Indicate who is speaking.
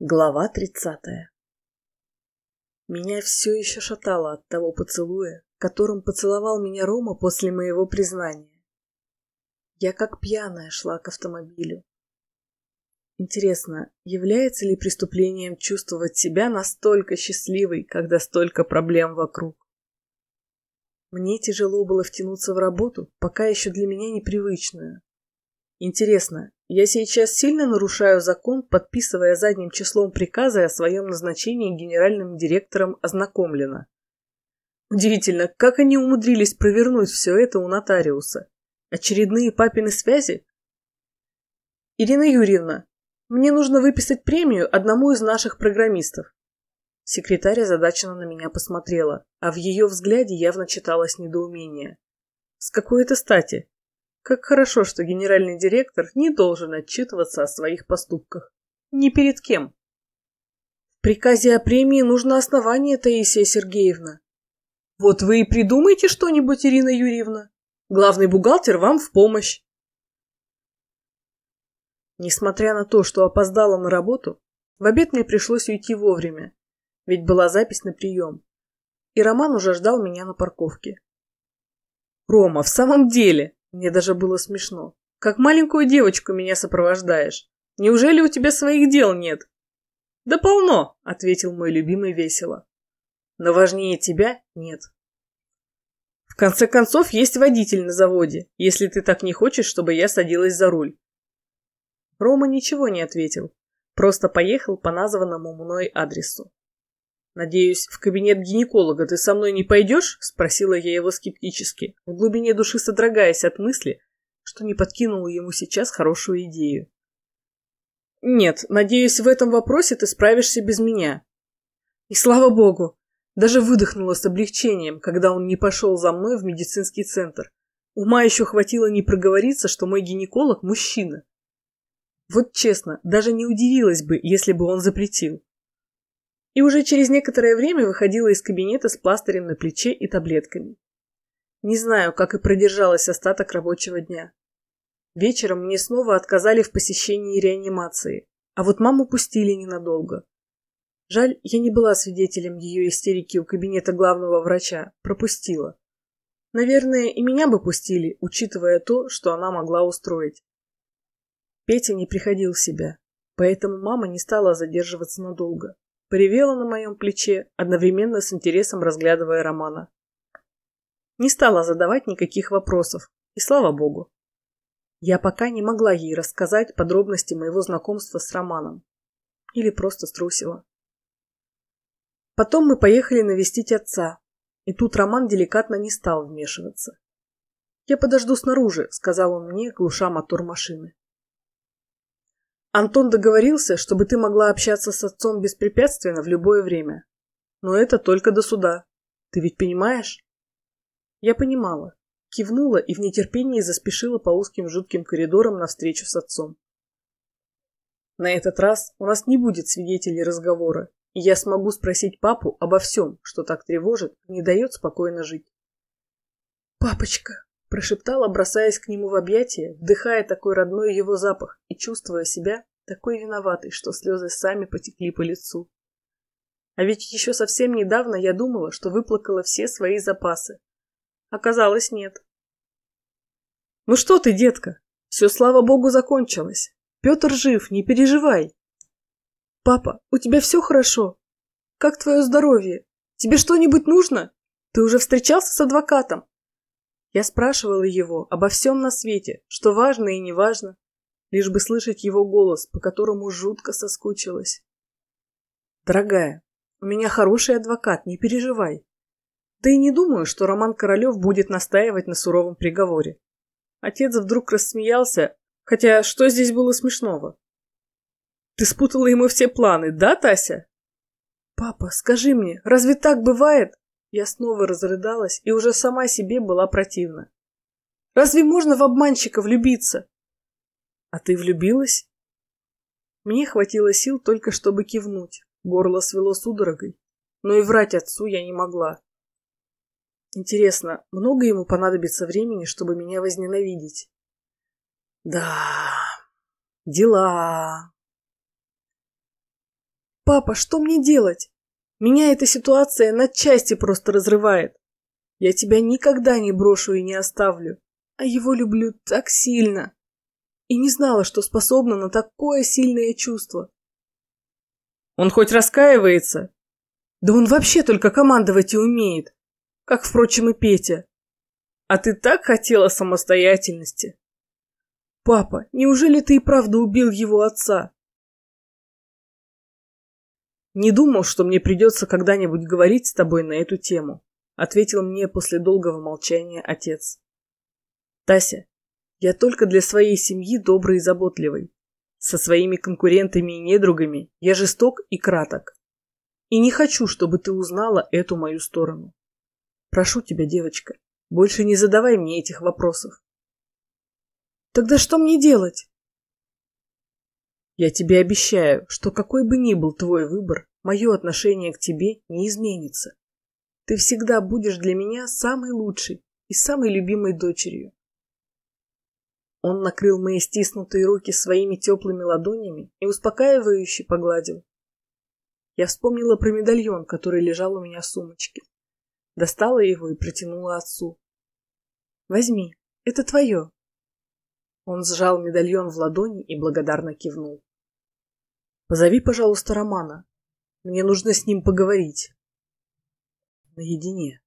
Speaker 1: Глава тридцатая Меня все еще шатало от того поцелуя, которым поцеловал меня Рома после моего признания. Я как пьяная шла к автомобилю. Интересно, является ли преступлением чувствовать себя настолько счастливой, когда столько проблем вокруг? Мне тяжело было втянуться в работу, пока еще для меня непривычную. Интересно, я сейчас сильно нарушаю закон, подписывая задним числом приказы о своем назначении генеральным директором ознакомлено. Удивительно, как они умудрились провернуть все это у нотариуса. Очередные папины связи? Ирина Юрьевна, мне нужно выписать премию одному из наших программистов. Секретарь озадаченно на меня посмотрела, а в ее взгляде явно читалось недоумение. С какой это стати? Как хорошо, что генеральный директор не должен отчитываться о своих поступках. Ни перед кем. В приказе о премии нужно основание, Таисия Сергеевна. Вот вы и придумайте что-нибудь, Ирина Юрьевна. Главный бухгалтер вам в помощь. Несмотря на то, что опоздала на работу, в обед мне пришлось уйти вовремя, ведь была запись на прием. И Роман уже ждал меня на парковке. «Рома, в самом деле!» Мне даже было смешно. Как маленькую девочку меня сопровождаешь. Неужели у тебя своих дел нет? Да полно, ответил мой любимый весело. Но важнее тебя нет. В конце концов, есть водитель на заводе, если ты так не хочешь, чтобы я садилась за руль. Рома ничего не ответил, просто поехал по названному мной адресу. «Надеюсь, в кабинет гинеколога ты со мной не пойдешь?» — спросила я его скептически, в глубине души содрогаясь от мысли, что не подкинула ему сейчас хорошую идею. «Нет, надеюсь, в этом вопросе ты справишься без меня». И слава богу, даже выдохнула с облегчением, когда он не пошел за мной в медицинский центр. Ума еще хватило не проговориться, что мой гинеколог – мужчина. Вот честно, даже не удивилась бы, если бы он запретил и уже через некоторое время выходила из кабинета с пластырем на плече и таблетками. Не знаю, как и продержалась остаток рабочего дня. Вечером мне снова отказали в посещении реанимации, а вот маму пустили ненадолго. Жаль, я не была свидетелем ее истерики у кабинета главного врача, пропустила. Наверное, и меня бы пустили, учитывая то, что она могла устроить. Петя не приходил в себя, поэтому мама не стала задерживаться надолго. Поревела на моем плече, одновременно с интересом разглядывая Романа. Не стала задавать никаких вопросов, и слава богу. Я пока не могла ей рассказать подробности моего знакомства с Романом. Или просто струсила. Потом мы поехали навестить отца, и тут Роман деликатно не стал вмешиваться. «Я подожду снаружи», — сказал он мне, глуша мотор машины. Антон договорился, чтобы ты могла общаться с отцом беспрепятственно в любое время. Но это только до суда. Ты ведь понимаешь? Я понимала. Кивнула и в нетерпении заспешила по узким жутким коридорам навстречу с отцом. На этот раз у нас не будет свидетелей разговора, и я смогу спросить папу обо всем, что так тревожит и не дает спокойно жить. «Папочка!» Прошептала, бросаясь к нему в объятия, вдыхая такой родной его запах и чувствуя себя такой виноватой, что слезы сами потекли по лицу. А ведь еще совсем недавно я думала, что выплакала все свои запасы. Оказалось, нет. «Ну что ты, детка? Все, слава богу, закончилось. Петр жив, не переживай». «Папа, у тебя все хорошо? Как твое здоровье? Тебе что-нибудь нужно? Ты уже встречался с адвокатом?» Я спрашивала его обо всем на свете, что важно и не важно, лишь бы слышать его голос, по которому жутко соскучилась. «Дорогая, у меня хороший адвокат, не переживай. Да и не думаю, что Роман Королев будет настаивать на суровом приговоре». Отец вдруг рассмеялся, хотя что здесь было смешного? «Ты спутала ему все планы, да, Тася?» «Папа, скажи мне, разве так бывает?» Я снова разрыдалась и уже сама себе была противна. Разве можно в обманщика влюбиться? А ты влюбилась? Мне хватило сил только чтобы кивнуть. Горло свело судорогой. Но и врать отцу я не могла. Интересно, много ему понадобится времени, чтобы меня возненавидеть? Да, дела. Папа, что мне делать? Меня эта ситуация на части просто разрывает. Я тебя никогда не брошу и не оставлю, а его люблю так сильно. И не знала, что способна на такое сильное чувство. Он хоть раскаивается? Да он вообще только командовать и умеет. Как, впрочем, и Петя. А ты так хотела самостоятельности. Папа, неужели ты и правда убил его отца? Не думал, что мне придется когда-нибудь говорить с тобой на эту тему, ответил мне после долгого молчания отец. Тася, я только для своей семьи добрый и заботливый. Со своими конкурентами и недругами я жесток и краток. И не хочу, чтобы ты узнала эту мою сторону. Прошу тебя, девочка, больше не задавай мне этих вопросов. Тогда что мне делать? Я тебе обещаю, что какой бы ни был твой выбор, мое отношение к тебе не изменится. Ты всегда будешь для меня самой лучшей и самой любимой дочерью. Он накрыл мои стиснутые руки своими теплыми ладонями и успокаивающе погладил. Я вспомнила про медальон, который лежал у меня в сумочке. Достала его и протянула отцу. «Возьми, это твое». Он сжал медальон в ладони и благодарно кивнул. «Позови, пожалуйста, Романа. Мне нужно с ним поговорить». «Наедине».